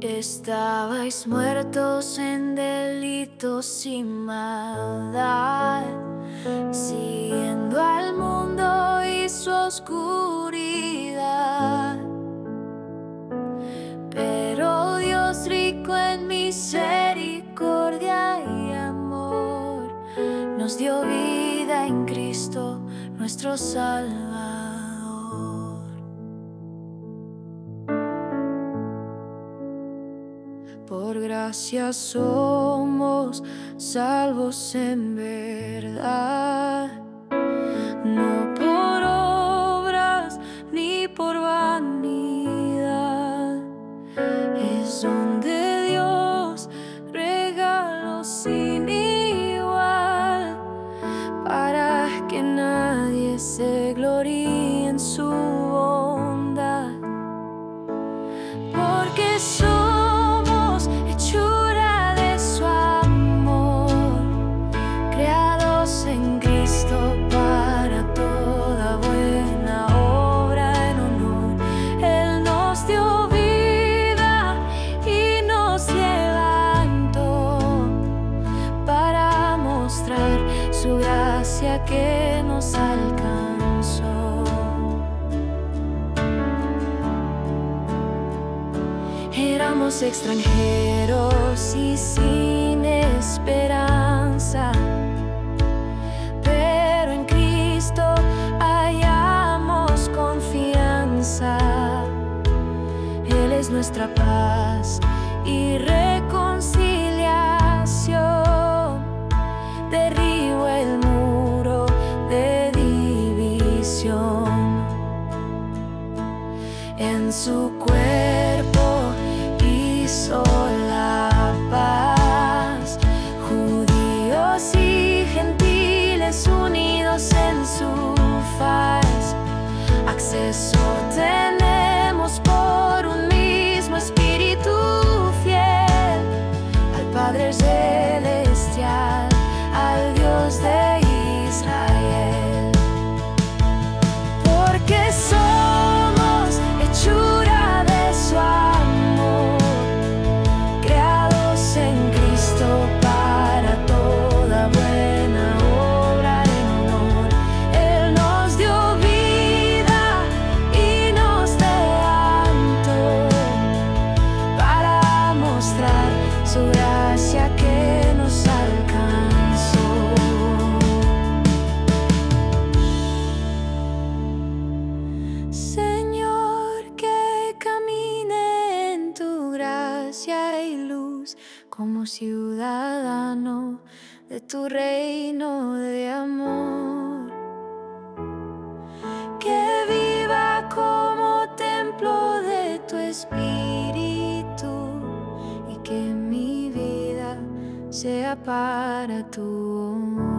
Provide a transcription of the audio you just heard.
Estabais muertos en delitos y maldad, siguiendo al mundo y su oscuridad. Pero Dios rico en misericordia y amor, nos dio vida en Cristo, nuestro Salvador. Por gracia somos salvos en verdad, no por obras ni por vanidad. Es donde Dios regalo sin igual para que nadie se gloríe en su bondad. Porque somos su gracia que nos alcanzó. Éramos extranjeros y sin esperanza, pero en Cristo hallamos confianza. Él es nuestra paz y en su cuerpo como ciudadano de tu reino de amor. Que viva como templo de tu espíritu y que mi vida sea para tu.